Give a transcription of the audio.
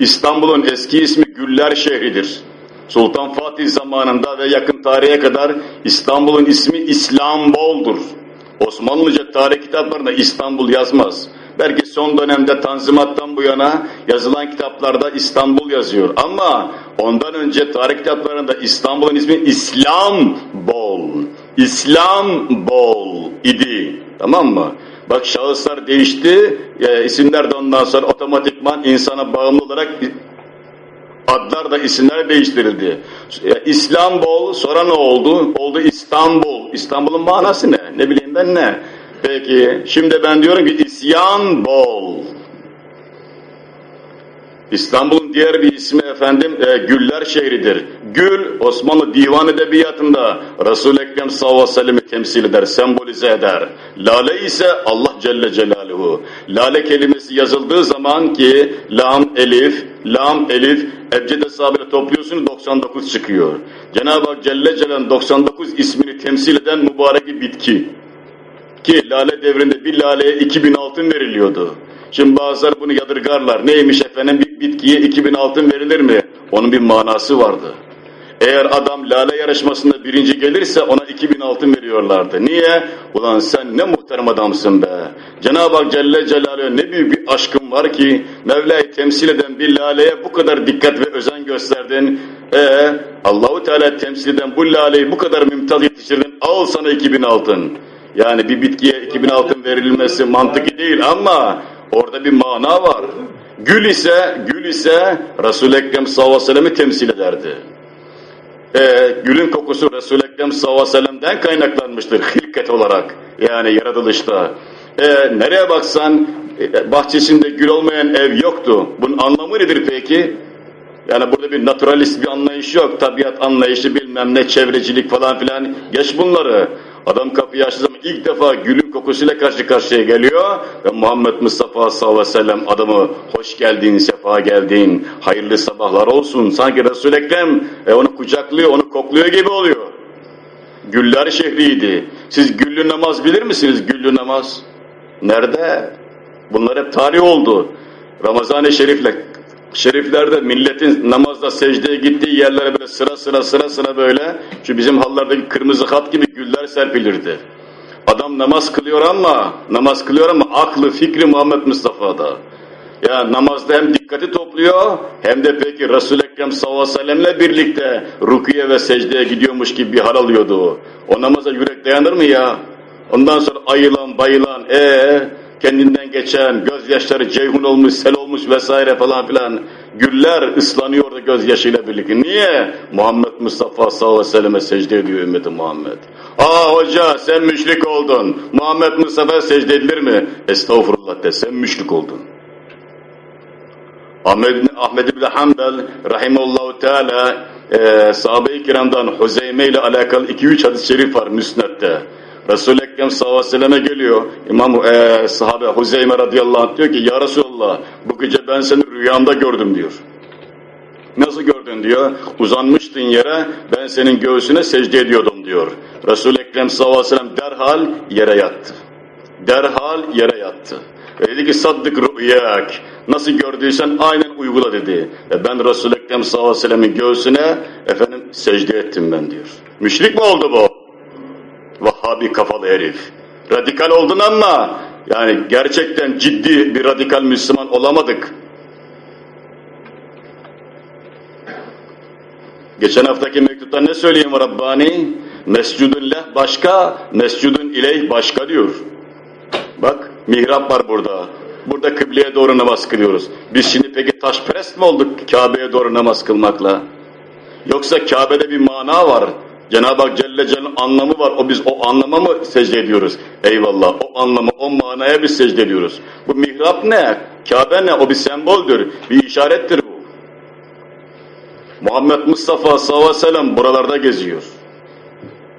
İstanbul'un eski ismi Güller şehridir. Sultan Fatih zamanında ve yakın tarihe kadar İstanbul'un ismi İslambol'dur. Osmanlıca tarih kitaplarında İstanbul yazmaz. Belki son dönemde Tanzimat'tan bu yana yazılan kitaplarda İstanbul yazıyor. Ama ondan önce tarih kitaplarında İstanbul'un ismi İslambol. İslambol idi. Tamam mı? Bak şahıslar değişti, e, isimler de ondan sonra otomatikman insana bağımlı olarak adlar da isimler değiştirildi. E, İslambol sonra ne oldu? Oldu İstanbul. İstanbul'un manası ne? Ne bileyim ben ne? Peki şimdi ben diyorum ki İsyan. İstanbul'un diğer bir ismi efendim e, Güller şehridir. Gül Osmanlı divan edebiyatında Resul-i Ekrem sallallahu aleyhi ve sellem'i temsil eder, sembolize eder. Lale ise Allah Celle Celaluhu. Lale kelimesi yazıldığı zaman ki lam elif, lam elif ebced hesabıyla topluyorsun 99 çıkıyor. Cenab-ı Hak Celle Celaluhu'nun 99 ismini temsil eden mübarek bir bitki. Ki lale devrinde bir laleye 2000 altın veriliyordu. Şimdi bazıları bunu yadırgarlar. Neymiş efendim bir bitkiye 2000 altın verilir mi? Onun bir manası vardı. Eğer adam lale yarışmasında birinci gelirse ona 2000 altın veriyorlardı. Niye? Ulan sen ne muhterem adamsın be. Cenab-ı Hak Celle Celaluhu ne büyük bir aşkın var ki Mevla'yı temsil eden bir laleye bu kadar dikkat ve özen gösterdin. Ee, Allahu Teala temsil eden bu laleyi bu kadar mümtaz yetiştirdin. Al sana 2000 altın. Yani bir bitkiye 2000 altın verilmesi mantıklı değil ama orada bir mana var. Gül ise, gül ise Resul-i Ekrem sallallahu aleyhi ve sellem'i temsil ederdi. Ee, gülün kokusu Resul-i Ekrem sallallahu aleyhi ve sellem'den kaynaklanmıştır hilket olarak yani yaratılışta. Ee, nereye baksan e, bahçesinde gül olmayan ev yoktu. Bunun anlamı nedir peki? Yani burada bir naturalist bir anlayış yok. Tabiat anlayışı bilmem ne çevrecilik falan filan. Geç bunları. Adam kapıyı açtığı zaman ilk defa gülün kokusuyla karşı karşıya geliyor ve Muhammed Mustafa sallallahu aleyhi ve sellem adamı hoş geldin, sefa geldin, hayırlı sabahlar olsun. Sanki Resul-i Ekrem e, onu kucaklıyor, onu kokluyor gibi oluyor. Güller şehriydi. Siz güllü namaz bilir misiniz? Güllü namaz. Nerede? Bunlar hep tarih oldu. Ramazan-ı Şerif'le Şeriflerde milletin namazda secdeye gittiği yerlere böyle sıra sıra sıra sıra böyle şu bizim hallardaki kırmızı hat gibi güller serpilirdi. Adam namaz kılıyor ama namaz kılıyor ama aklı fikri Muhammed Mustafa'da. Ya namazda hem dikkati topluyor hem de peki Resul-i Ekrem sallallahu aleyhi ve sellemle birlikte rukiye ve secdeye gidiyormuş gibi bir hal alıyordu. O namaza yürek dayanır mı ya? Ondan sonra ayılan bayılan ee kendinden geçen, gözyaşları ceyhun olmuş, sel olmuş vesaire falan filan güller ıslanıyordu gözyaşıyla birlikte. Niye? Muhammed Mustafa sallallahu aleyhi ve selleme secde ediyor ümmeti Muhammed. Aa hoca sen müşrik oldun. Muhammed Mustafa secde edilir mi? Estağfurullah de sen müşrik oldun. Ahmed, Ahmed ibn Hanbel rahimullahu teala e, sahabe-i kiramdan Huzeyme ile alakalı 2-3 hadis-i şerif var müsnette. Resul-i Ekrem sallallahu aleyhi ve selleme geliyor. İmam e, sahabe Huzeyme radıyallahu anh diyor ki Ya Resulallah bu gece ben seni rüyamda gördüm diyor. Nasıl gördün diyor. Uzanmıştın yere ben senin göğsüne secde ediyordum diyor. Resul-i Ekrem sallallahu aleyhi ve sellem derhal yere yattı. Derhal yere yattı. Ve dedi ki saddık rüyak. Nasıl gördüysen aynen uygula dedi. Ve ben Resul-i Ekrem sallallahu aleyhi ve sellemin göğsüne efendim secde ettim ben diyor. Müşrik mi oldu bu? Vahhabi kafalı herif. Radikal oldun ama yani gerçekten ciddi bir radikal Müslüman olamadık. Geçen haftaki mektupta ne söyleyeyim Rabbani? Mescudun leh başka, mescudun ileyh başka diyor. Bak mihrap var burada. Burada kıbleye doğru namaz kılıyoruz. Biz şimdi peki taşperest mi olduk Kabe'ye doğru namaz kılmakla? Yoksa Kabe'de bir mana var. Cenab-ı Hak Celle Celle'nin anlamı var. O biz o anlama mı secde ediyoruz? Eyvallah. O anlamı, o manaya biz secde ediyoruz. Bu mihrap ne? Kabe ne? O bir semboldür. Bir işarettir bu. Muhammed Mustafa sallallahu aleyhi ve sellem buralarda geziyor.